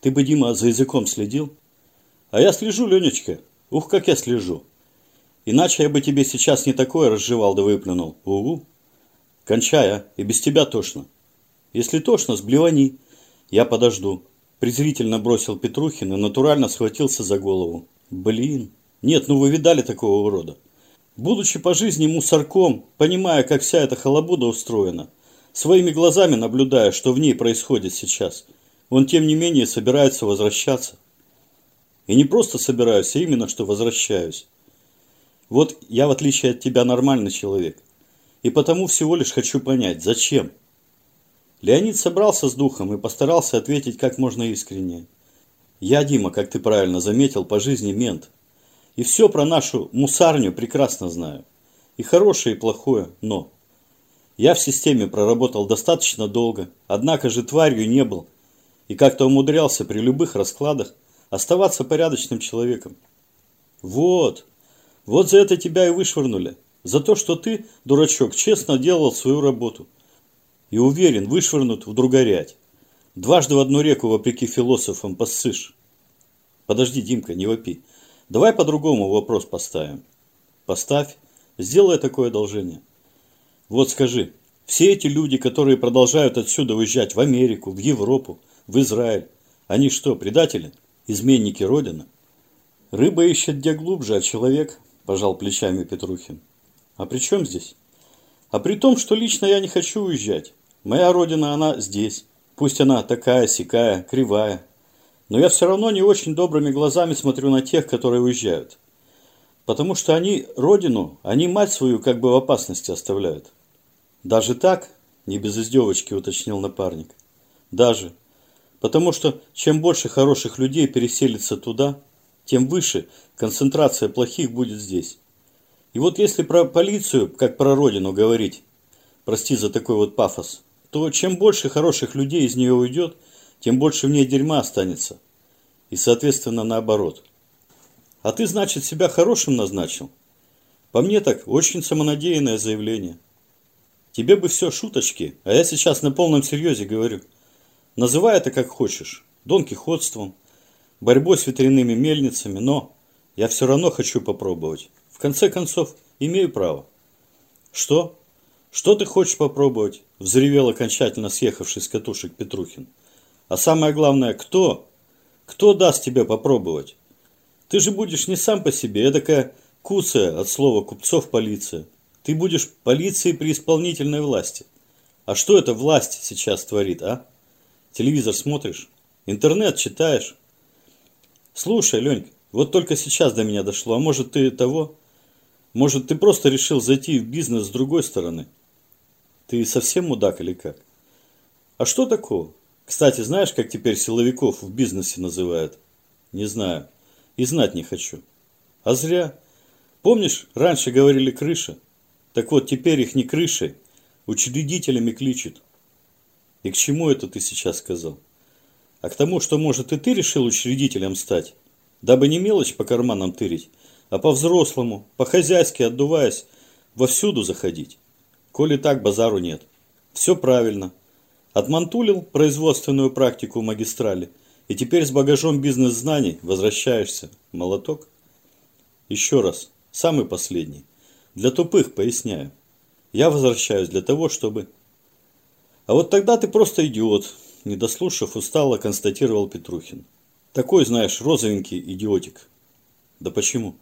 Ты бы, Дима, за языком следил? А я слежу, Ленечка. Ух, как я слежу. Иначе я бы тебе сейчас не такое разжевал да выплюнул. Угу. Кончай, а, и без тебя тошно. Если тошно, сблевани. Я подожду. Презрительно бросил Петрухин и натурально схватился за голову. Блин. Нет, ну вы видали такого урода. Будучи по жизни мусорком, понимая, как вся эта халабуда устроена, своими глазами наблюдая, что в ней происходит сейчас, он тем не менее собирается возвращаться. И не просто собираюсь, а именно что возвращаюсь. Вот я, в отличие от тебя, нормальный человек. И потому всего лишь хочу понять, зачем? Леонид собрался с духом и постарался ответить как можно искреннее. Я, Дима, как ты правильно заметил, по жизни мент. И все про нашу мусарню прекрасно знаю. И хорошее, и плохое, но... Я в системе проработал достаточно долго, однако же тварью не был. И как-то умудрялся при любых раскладах оставаться порядочным человеком. Вот, вот за это тебя и вышвырнули. За то, что ты, дурачок, честно делал свою работу. И уверен, вышвырнут в другорядь. Дважды в одну реку, вопреки философам, поссышь. Подожди, Димка, не вопи. Давай по-другому вопрос поставим. Поставь. Сделай такое одолжение. Вот скажи, все эти люди, которые продолжают отсюда уезжать в Америку, в Европу, в Израиль, они что, предатели? Изменники Родины? Рыба ищет где глубже, а человек, пожал плечами Петрухин. А при чем здесь? А при том, что лично я не хочу уезжать. Моя родина, она здесь. Пусть она такая, сякая, кривая, но я все равно не очень добрыми глазами смотрю на тех, которые уезжают. Потому что они родину, они мать свою как бы в опасности оставляют. Даже так, не без издевочки уточнил напарник. Даже. Потому что чем больше хороших людей переселится туда, тем выше концентрация плохих будет здесь. И вот если про полицию, как про родину говорить, прости за такой вот пафос, то чем больше хороших людей из нее уйдет – тем больше в ней дерьма останется. И, соответственно, наоборот. А ты, значит, себя хорошим назначил? По мне так, очень самонадеянное заявление. Тебе бы все шуточки, а я сейчас на полном серьезе говорю. Называй это как хочешь. Дон Кихотством, борьбой с ветряными мельницами, но я все равно хочу попробовать. В конце концов, имею право. Что? Что ты хочешь попробовать? Взревел окончательно съехавший с катушек Петрухин. А самое главное, кто? Кто даст тебе попробовать? Ты же будешь не сам по себе, эдакая куция от слова купцов полиция. Ты будешь полицией при исполнительной власти. А что эта власть сейчас творит, а? Телевизор смотришь? Интернет читаешь? Слушай, Ленька, вот только сейчас до меня дошло. А может ты того? Может ты просто решил зайти в бизнес с другой стороны? Ты совсем мудак или как? А что такого? Кстати, знаешь, как теперь силовиков в бизнесе называют? Не знаю. И знать не хочу. А зря. Помнишь, раньше говорили крыша? Так вот, теперь их не крышей, учредителями кличут. И к чему это ты сейчас сказал? А к тому, что, может, и ты решил учредителем стать, дабы не мелочь по карманам тырить, а по-взрослому, по-хозяйски отдуваясь, вовсюду заходить. Коли так, базару нет. Все правильно. Отмантулил производственную практику в магистрали, и теперь с багажом бизнес-знаний возвращаешься. Молоток? Еще раз, самый последний. Для тупых поясняю. Я возвращаюсь для того, чтобы... А вот тогда ты просто идиот, не дослушав, устало констатировал Петрухин. Такой, знаешь, розовенький идиотик. Да почему?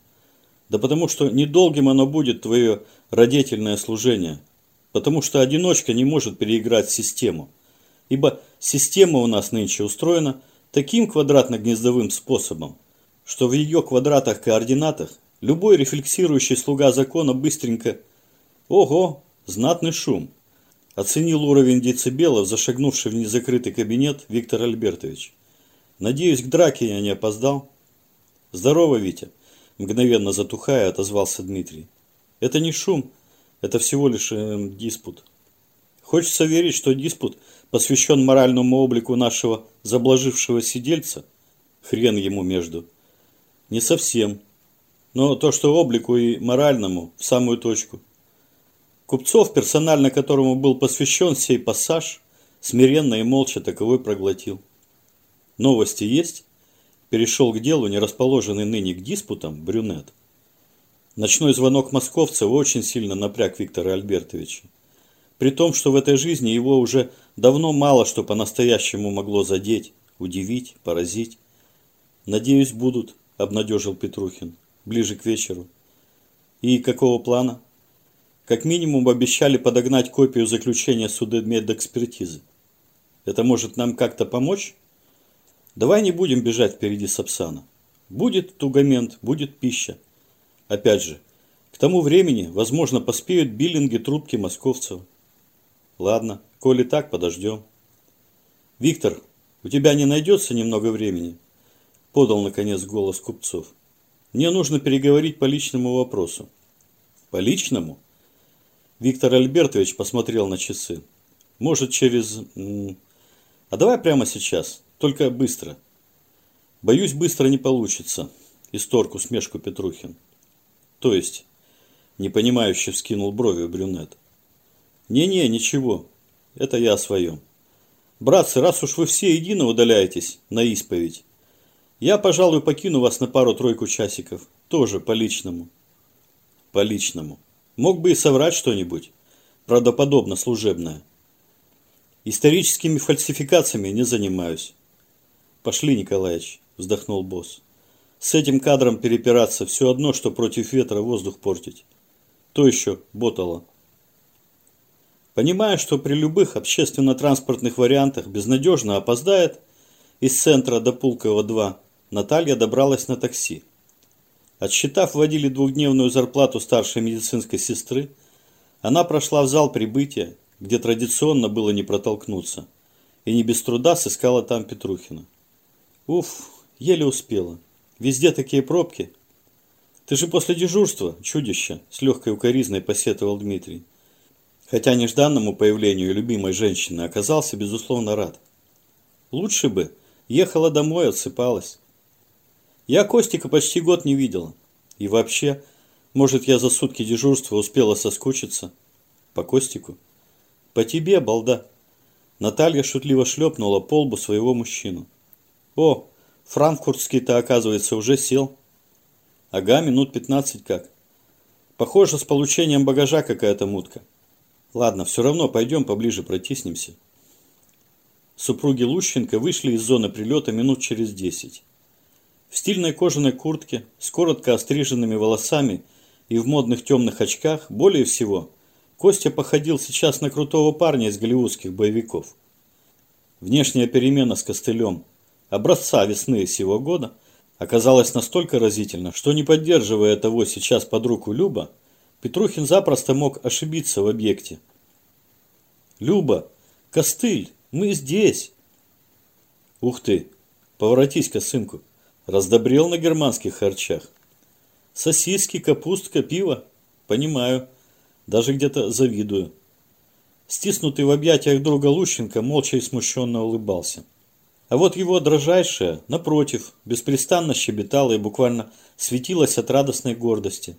Да потому что недолгим оно будет твое родительное служение. Потому что одиночка не может переиграть систему ибо система у нас нынче устроена таким квадратно-гнездовым способом, что в ее квадратах-координатах любой рефлексирующий слуга закона быстренько «Ого, знатный шум!» Оценил уровень децибелов, зашагнувший в незакрытый кабинет Виктор Альбертович. «Надеюсь, к драке я не опоздал?» «Здорово, Витя!» Мгновенно затухая, отозвался Дмитрий. «Это не шум, это всего лишь э, диспут». Хочется верить, что диспут посвящен моральному облику нашего заблажившего сидельца? Хрен ему между. Не совсем. Но то, что облику и моральному, в самую точку. Купцов, персонально которому был посвящен сей пассаж, смиренно и молча таковой проглотил. Новости есть? Перешел к делу, не расположенный ныне к диспутам, брюнет. Ночной звонок московцев очень сильно напряг Виктора Альбертовича. При том, что в этой жизни его уже давно мало что по-настоящему могло задеть, удивить, поразить. «Надеюсь, будут», – обнадежил Петрухин, ближе к вечеру. «И какого плана?» Как минимум обещали подогнать копию заключения судмедэкспертизы. Это может нам как-то помочь? Давай не будем бежать впереди Сапсана. Будет тугамент, будет пища. Опять же, к тому времени, возможно, поспеют биллинги трубки московцев. Ладно, коли так, подождем. Виктор, у тебя не найдется немного времени? Подал, наконец, голос купцов. Мне нужно переговорить по личному вопросу. По личному? Виктор Альбертович посмотрел на часы. Может, через... А давай прямо сейчас, только быстро. Боюсь, быстро не получится. Исторг усмешку Петрухин. То есть, непонимающе вскинул брови брюнет. Не-не, ничего. Это я о своем. Братцы, раз уж вы все едино удаляетесь на исповедь, я, пожалуй, покину вас на пару-тройку часиков. Тоже по личному. По личному. Мог бы и соврать что-нибудь, правдоподобно служебное. Историческими фальсификациями не занимаюсь. Пошли, Николаевич, вздохнул босс. С этим кадром перепираться все одно, что против ветра воздух портить. То еще ботало. Понимая, что при любых общественно-транспортных вариантах безнадежно опоздает, из центра до Пулково-2 Наталья добралась на такси. Отсчитав водили двухдневную зарплату старшей медицинской сестры, она прошла в зал прибытия, где традиционно было не протолкнуться, и не без труда сыскала там Петрухина. Уф, еле успела. Везде такие пробки. Ты же после дежурства, чудище, с легкой укоризной посетовал Дмитрий. Хотя нежданному появлению любимой женщины оказался, безусловно, рад. Лучше бы ехала домой, отсыпалась. Я Костика почти год не видела. И вообще, может, я за сутки дежурства успела соскучиться? По Костику? По тебе, балда. Наталья шутливо шлепнула по лбу своего мужчину. О, франкфуртский-то, оказывается, уже сел. Ага, минут пятнадцать как. Похоже, с получением багажа какая-то мутка. Ладно, все равно пойдем поближе протиснемся. Супруги Лущенко вышли из зоны прилета минут через десять. В стильной кожаной куртке, с коротко остриженными волосами и в модных темных очках, более всего, Костя походил сейчас на крутого парня из голливудских боевиков. Внешняя перемена с костылем, образца весны сего года, оказалась настолько разительна, что не поддерживая того сейчас под руку Люба, Петрухин запросто мог ошибиться в объекте. «Люба! Костыль! Мы здесь!» «Ух ты! Поворотись-ка, сынку!» Раздобрел на германских харчах. Сосиски, капустка, пиво. Понимаю. Даже где-то завидую. Стиснутый в объятиях друга Лущенко молча и смущенно улыбался. А вот его дрожайшая, напротив, беспрестанно щебетала и буквально светилась от радостной гордости.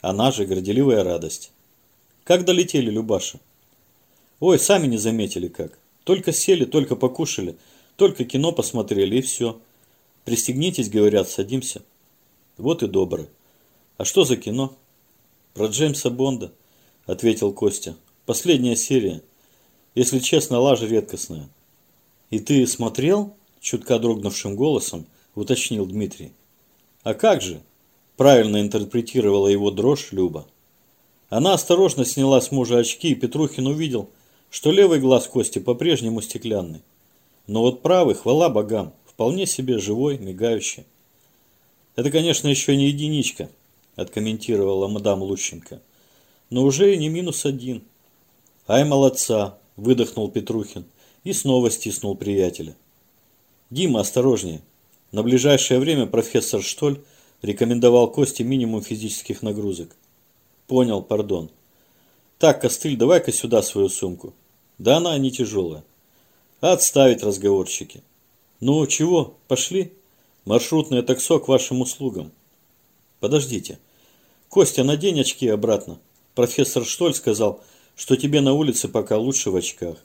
Она же горделивая радость. Как долетели, Любаша? Ой, сами не заметили как. Только сели, только покушали, только кино посмотрели и все. Пристегнитесь, говорят, садимся. Вот и добро. А что за кино? Про Джеймса Бонда, ответил Костя. Последняя серия. Если честно, лажа редкостная. И ты смотрел? Чутка дрогнувшим голосом уточнил Дмитрий. А как же? Правильно интерпретировала его дрожь Люба. Она осторожно сняла с мужа очки, и Петрухин увидел, что левый глаз Кости по-прежнему стеклянный. Но вот правый, хвала богам, вполне себе живой, мигающий. Это, конечно, еще не единичка, откомментировала мадам Лущенко. Но уже и не минус один. Ай, молодца, выдохнул Петрухин и снова стиснул приятеля. Дима, осторожнее. На ближайшее время профессор Штоль рекомендовал Косте минимум физических нагрузок. Понял, пардон. Так, Костыль, давай-ка сюда свою сумку. Да она не тяжелая. Отставить разговорчики. Ну, чего, пошли? Маршрутное таксо к вашим услугам. Подождите. Костя, надень очки обратно. Профессор Штоль сказал, что тебе на улице пока лучше в очках.